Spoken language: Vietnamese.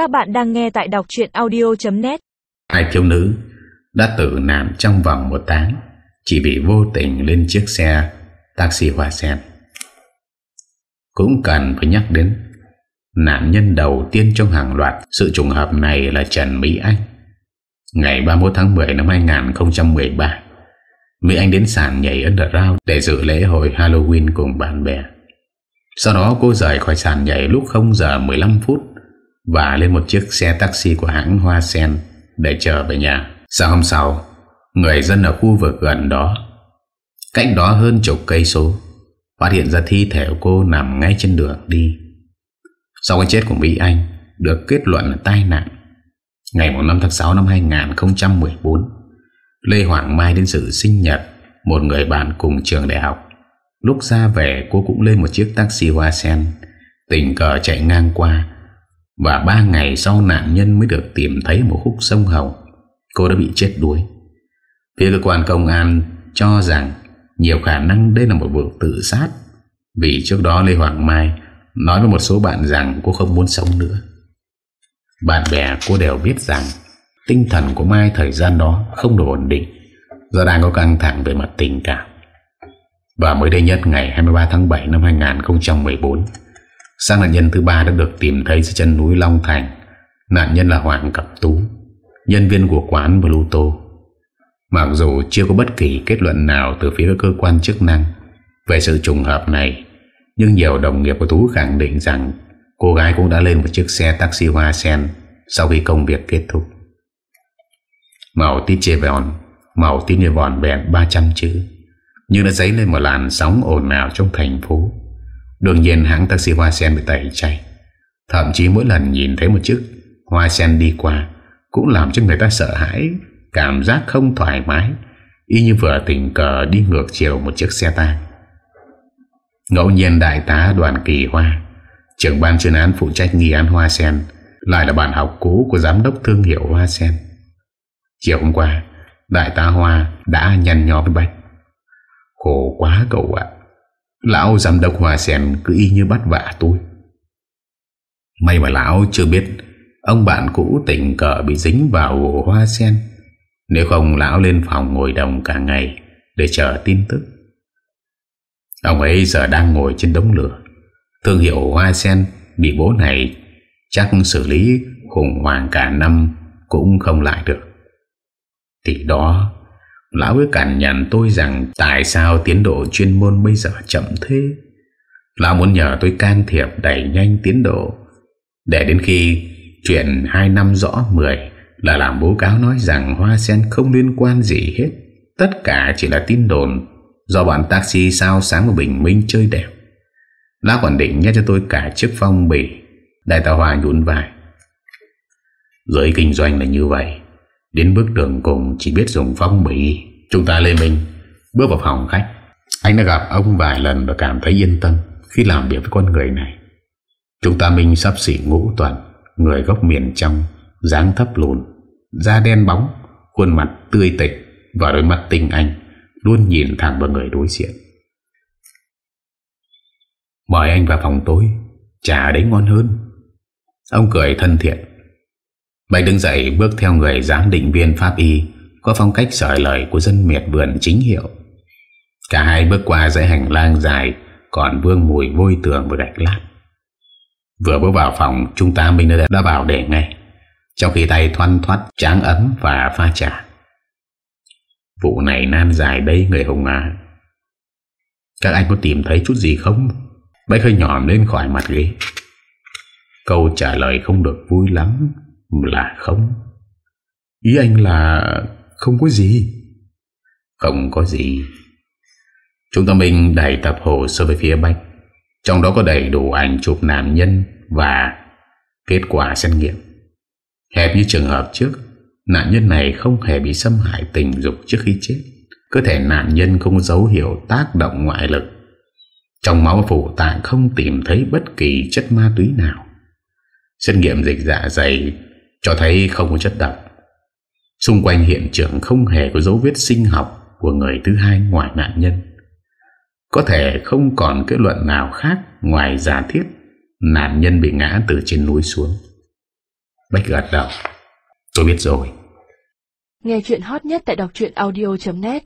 Các bạn đang nghe tại đọc chuyện audio.net Hai thiếu nữ đã tử nạn trong vòng một tháng chỉ bị vô tình lên chiếc xe taxi hoa sen. Cũng cần phải nhắc đến nạn nhân đầu tiên trong hàng loạt sự trùng hợp này là Trần Mỹ Anh. Ngày 31 tháng 10 năm 2013, Mỹ Anh đến sàn nhảy underground để dự lễ hội Halloween cùng bạn bè. Sau đó cô rời khỏi sàn nhảy lúc 0 giờ 15 phút và lên một chiếc xe taxi của hãng Hoa Sen để trở về nhà. Sáng hôm sau, người dân ở khu vực gần đó, cách đó hơn chục cây số, phát hiện ra thi thể của cô nằm ngay trên đường đi. Sau cái chết của Mỹ Anh được kết luận là tai nạn. Ngày 5 tháng 6 năm 2014, Lê Hoàng Mai đến sự sinh nhật một người bạn cùng trường đại học. Lúc ra về cô cũng lên một chiếc taxi hoa sen Tình cờ chạy ngang qua và ba ngày sau nạn nhân mới được tìm thấy một khúc sông Hồng. Cô đã bị chết đuối. Phía cơ quan công an cho rằng Nhiều khả năng đây là một vụ tự sát, Vì trước đó Lê Hoàng Mai Nói với một số bạn rằng cô không muốn sống nữa. Bạn bè cô đều biết rằng Tinh thần của Mai thời gian đó không được ổn định, Do đang có căng thẳng về mặt tình cảm. Và mới đây nhất, ngày 23 tháng 7 năm 2014 Xác nạn nhân thứ ba đã được tìm thấy dưới chân núi Long Thành. Nạn nhân là Hoàng Cập Tú, Nhân viên của quán Pluto. Mặc dù chưa có bất kỳ kết luận nào từ phía cơ quan chức năng Về sự trùng hợp này, Nhưng nhiều đồng nghiệp của Tú khẳng định rằng Cô gái cũng đã lên một chiếc xe taxi hoa sen Sau khi công việc kết thúc. Màu tít chê vòn, Màu tít như vòn bẹn 300 chữ, nhưng đã dấy lên một làn sóng ồn ào trong thành phố. Đương nhiên hãng taxi Hoa Sen bị tẩy chay. Thậm chí mỗi lần nhìn thấy một chiếc Hoa Sen đi qua Cũng làm cho người ta sợ hãi, Cảm giác không thoải mái. Y như vừa tình cờ đi ngược chiều một chiếc xe tang. Ngẫu nhiên đại tá đoàn kỳ hoa, Trưởng ban chuyên án phụ trách nghi án Hoa Sen, Lại là bạn học cũ của giám đốc thương hiệu Hoa Sen. Chiều hôm qua, Đại tá Hoa đã nhăn nhó với Bách. Khổ quá cậu ạ Lão giám đốc Hoa Sen cứ y như bắt vạ tôi. May mà lão chưa biết Ông bạn cũ tình cờ bị dính vào hoa sen. Nếu không, lão lên phòng ngồi đồng cả ngày Để chờ tin tức. Ông ấy giờ đang ngồi trên đống lửa. Thương hiệu hoa sen Bị bố này Chắc xử lý khủng hoảng cả năm Cũng không lại được. Thì đó Lão ấy cản nhận tôi rằng Tại sao tiến độ chuyên môn bây giờ chậm thế? Lão muốn nhờ tôi can thiệp đẩy nhanh tiến độ. Để đến khi chuyện 2 năm rõ 10 Là làm bố cáo nói rằng Hoa Sen không liên quan gì hết. Tất cả chỉ là tin đồn Do bọn taxi sao sáng của Bình Minh chơi đẹp. Lão còn định nhét cho tôi cả chiếc phong bì, Đại tàu Hòa nhún vai. Giới kinh doanh là như vậy. Đến bước đường cùng chỉ biết dùng phong bì Chúng ta lên mình Bước vào phòng khách. Anh đã gặp ông vài lần và cảm thấy yên tâm Khi làm việc với con người này. Chúng ta mình sắp xỉ ngũ tuần Người gốc miền trong dáng thấp lùn Da đen bóng Khuôn mặt tươi tịch Và đôi mắt tinh anh Luôn nhìn thẳng vào người đối diện. Mời anh vào phòng tối, Trà đấy ngon hơn. Ông cười thân thiện. Bạch đứng dậy bước theo người giám định viên pháp y Có phong cách sợi lời của dân miệt vườn chính hiệu. Cả hai bước qua dãy hành lang dài Còn vương mùi vôi tường và gạch lát. Vừa bước vào phòng Chúng ta mình đã, đã bảo để ngay. Trong khi tay thoăn thoát tráng ấm và pha trà. Vụ này nan dài đây người hùng à. Các anh có tìm thấy chút gì không? Bách hơi nhòm lên khỏi mặt ghế. Câu trả lời không được vui lắm là không? Ý anh là không có gì? Không có gì. Chúng ta mình đẩy tập hồ sơ về phía Bách. Trong đó có đầy đủ ảnh chụp nạn nhân Và kết quả xét nghiệm. Hẹp như trường hợp trước, Nạn nhân này không hề bị xâm hại tình dục trước khi chết. Cơ thể nạn nhân không có dấu hiệu tác động ngoại lực. Trong máu phủ tạng không tìm thấy bất kỳ chất ma túy nào. Xét nghiệm dịch dạ dày cho thấy không có chất độc. Xung quanh hiện trường không hề có dấu vết sinh học của người thứ hai ngoài nạn nhân. Có thể không còn kết luận nào khác ngoài giả thiết nạn nhân bị ngã từ trên núi xuống. Bách gật đầu Tôi biết rồi Nghe chuyện hot nhất tại đọc audio.net